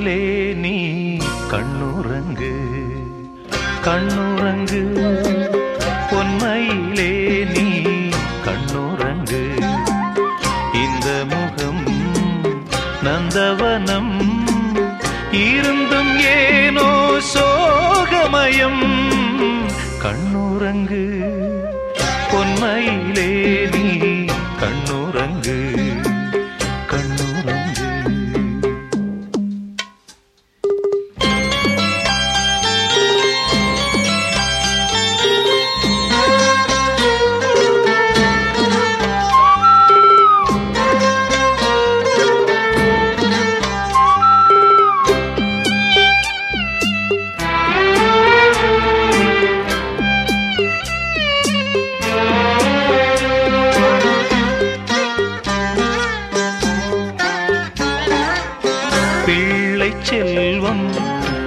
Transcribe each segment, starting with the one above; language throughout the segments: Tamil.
கண்ணிலே நீ கண்ணுறங்கு கண்ணுறங்கு. பொன்மையிலே நீ கண்ணுறங்கு. இந்த முகம் நந்தவனம் இருந்தும் ஏனோ சோகமயம். கண்ணுறங்கு பொன்மையிலே நீ கண்ணுறங்கு.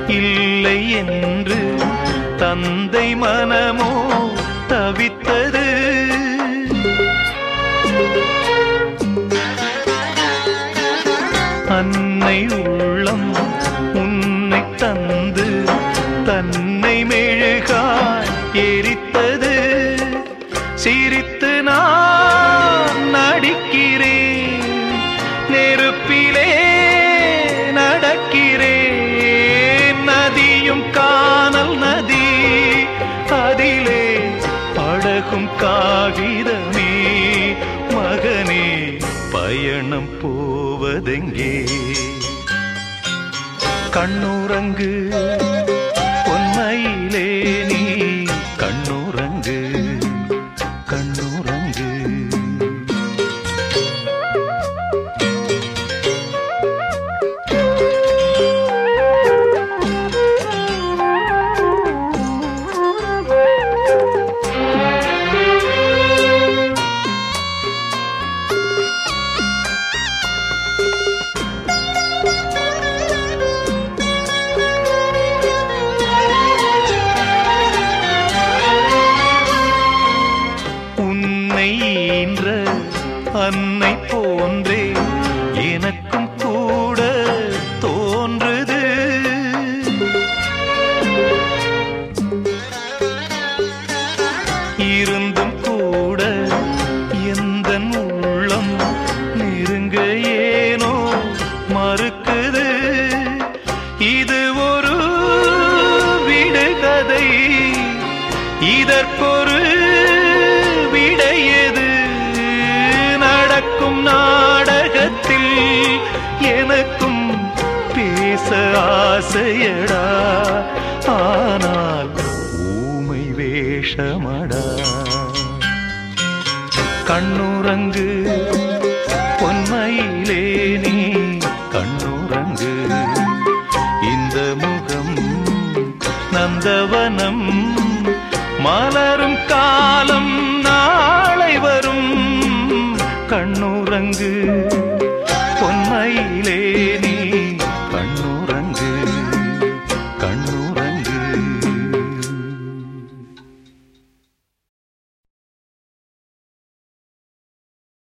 இல்லை என்று தந்தை மனமோ தவித்தது. அன்னை உள்ளம் உன்னை தந்து தன்னை மெழுகாய் எரித்தது. சிரித்து நான் பாயும் காணல் நதி. அதிலே படகும் காகிதமே. மகனே பயணம் போவதெங்கே? கண்ணுறங்கு அன்னை போன்றே எனக்கும் கூட தோன்றுது. இருந்தும் கூட எந்த உள்ளம் நெருங்க ஏனோ மறுக்குது. இது ஒரு விடுகதை. இதற்கொரு எனக்கும் பேச ஆசையடா. ஆனால் ஊமை வேஷமடா. கண்ணுரங்கு பொன்மையிலே நீ கண்ணுரங்கு இந்த முகம் நந்தவனம் மலரும் காலம் நாளை வரும். கண்ணுரங்கு பொன்மயிலே நீ